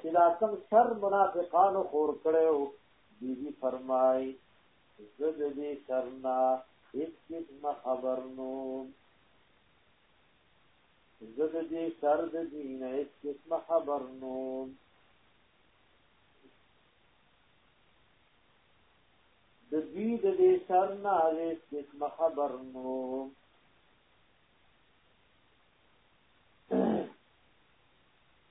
چې دا کوم شر منافقانو خور کړو بی بی فرمای زه د دې شر نه هیڅ قسمه خبر نو زه د دې شر د دین هیڅ قسمه خبر نو د دې د دې شر نه هیڅ قسمه خبر نو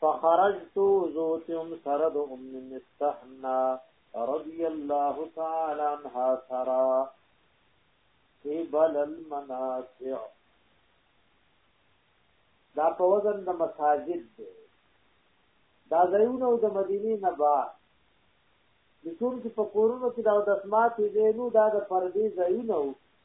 فخرجت زوتم سرد ام مستحنا رضی الله تعالی عنها ترا قبل المنافع دا په وزن د مساجد دی دا ځایونه د مدینه نه با د چون کې په کورونو کې دا د اسمات زینو دا د پردې ځایونه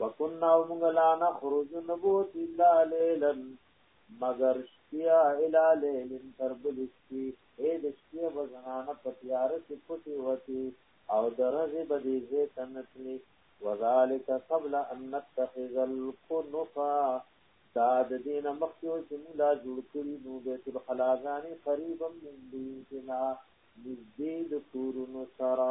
وکنا موږ لا نه خروج نبوت الا ليلا مگر شپیا الا ليل تر بل شپې اې د شپې وزنانه پتیار کې پټي وتی او درځي بدې زه تنتلی وذالک قبل ان نتخذ القنفا دا د دینه مخکې چې موږ لا جوړ کړی نو بیت الخلاغانی قریبا من دیننا نزدې د کورونو سره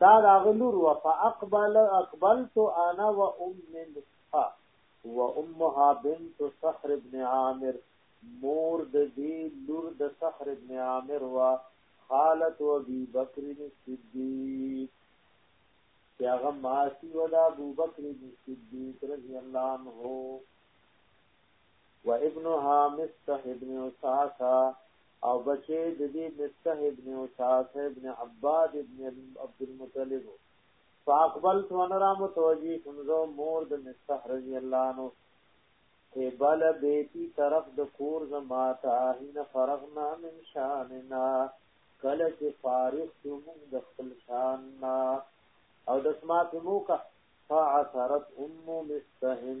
دا د هغه لور وه فاقبلت انا و ام مصطفی و امها بنت صخر ابن عامر مور د دې لور د صخر ابن عامر وا خالت و ابي بکر صدیق یا غم ماسی و دا ابو بکر صدیق رضی الله عنه و ابنها مستح ابن اساسا او بچی د دې مستح ابن اساسا ابن عباد ابن عبد المطلب فاقبل تو انا را متوجی شمزو مور د مستح رضی الله عنه قبل بیتی طرف د کور زما تا هین فرغنا من شاننا کله چې فارغ شو موږ د خپل شان نا او د سماعت موکه فعثرت ام مستهم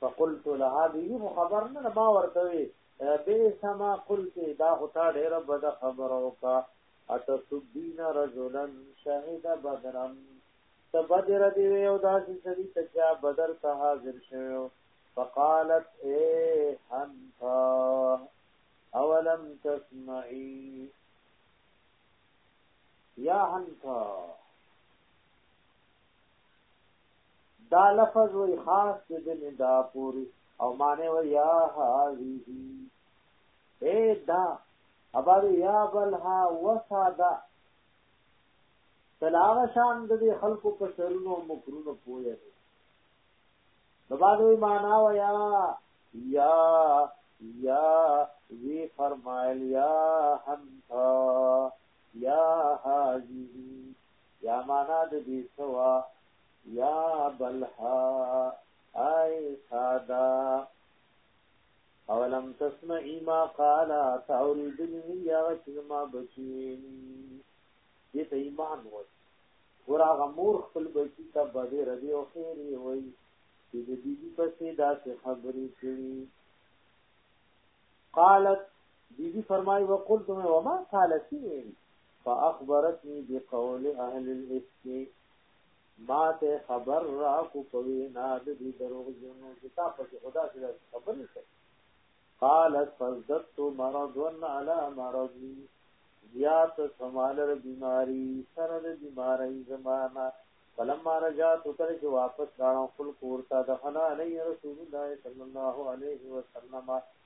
فقلت لها بیبی خو خبر نه ما ورته وی به سما قلت دا خو تا ډیره بد خبره وکا اتسبین رجلا شهد بدرا ته بدر دی وی او داسې سړي ته چا بدر ته حاضر شوی فقالت اے انت اولم تسمعی یا انت دا لفظ وی خاص دې د ندا پوری او معنی وی یا هذه اے دا ابر یا بلها وسادا تلاغ شان د خلکو په شرونو مکرونو پوهه دې دبادوی معنی ویا یا یا وی فرمایل یا هنتا یا هذه یا معنا د دې سوا یا بلها ای سادا اولم تسمعی ما قال تاوری دلی یا غچل ما بچین دیتا ایمان وی ورا غمور خپل بچی تا بده ردی و خیری وی چې د بیبي پسې داسې خبرې کړي قالت بیبي فرمایي وقلت وما قالت ویل فاخبرتنی بقول اهل الافک ما ته خبر را کو کوي نه د دې دروغ جنو چې تا په خدا سره خبر نه کوي قالت فزدت مرض على مرض زیات سمالر بیماری سره د بیماری زمانہ فلما رجعت تر چې واپس راړم خپل کور ته دخل علی رسول الله صلی الله علیه وسلم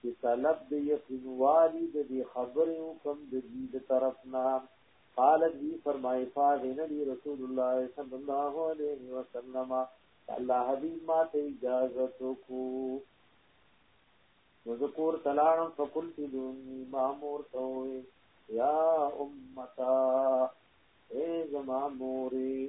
چې طلب د یقینوالي د دې خبرې حکم د دې د طرف نه قالت بي فرمای فاذن لي رسول الله صلى الله عليه وسلم الله حبيب ما ته اجازه کو وذکور تلانم فقلت دوني مامور توي يا امتا اے زما موري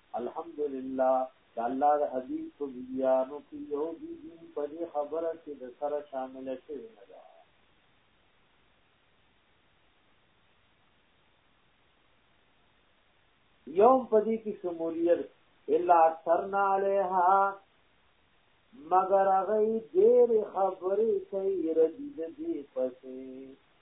الحمدلله د الله د حبیب په بیانو کې یو بی بی په دې خبره کې د سره شامل شوی نه ده یوم په دې کې شمولیت الا اثرنا علیها مگر هغه ډېر خبرې کوي ردی دې پسې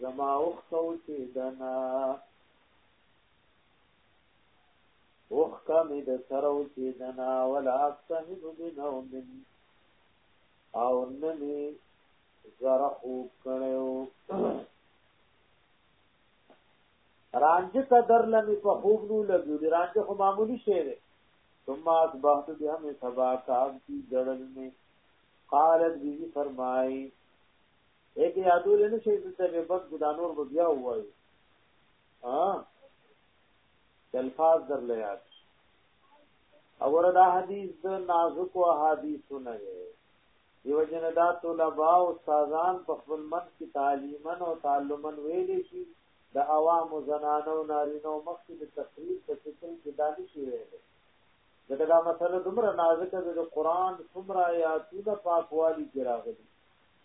زما اوخ کوتې دنا اوخ کمې د سرو چې دنا ولا اقتهب بنوم او نمی زره خوب کړو رانجه ته در لمې په خوب نو لګو رانجه خو معمولی شی دی ثم اصبحت بهم سبا کام کی جړل میں قالت بیوی فرمائی اې کې یادول نه شي دلته به بند ګدا نور به بیا وایو ها الفاظ در لیاد اور دا حدیث د نازک او حدیثونه دی دیو جن دا طلباء او استادان په خپل من کې تعلیمن او تعلمن ویل شي د عوام زنانو نارینو مخ کې د تقریر په شکل کې دانش ویل دغه دا مسله دومره نازکه ده د قران څومره آیاتونه پاکوالی کې راغلي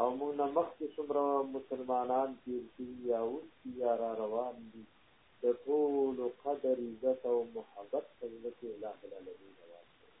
او موږ نه مخکې څومره مسلمانان تیر شوي یا اوس دي یا را روان دي د ټولو قدر عزت او محبت په زړه کې الله العالمین واچوي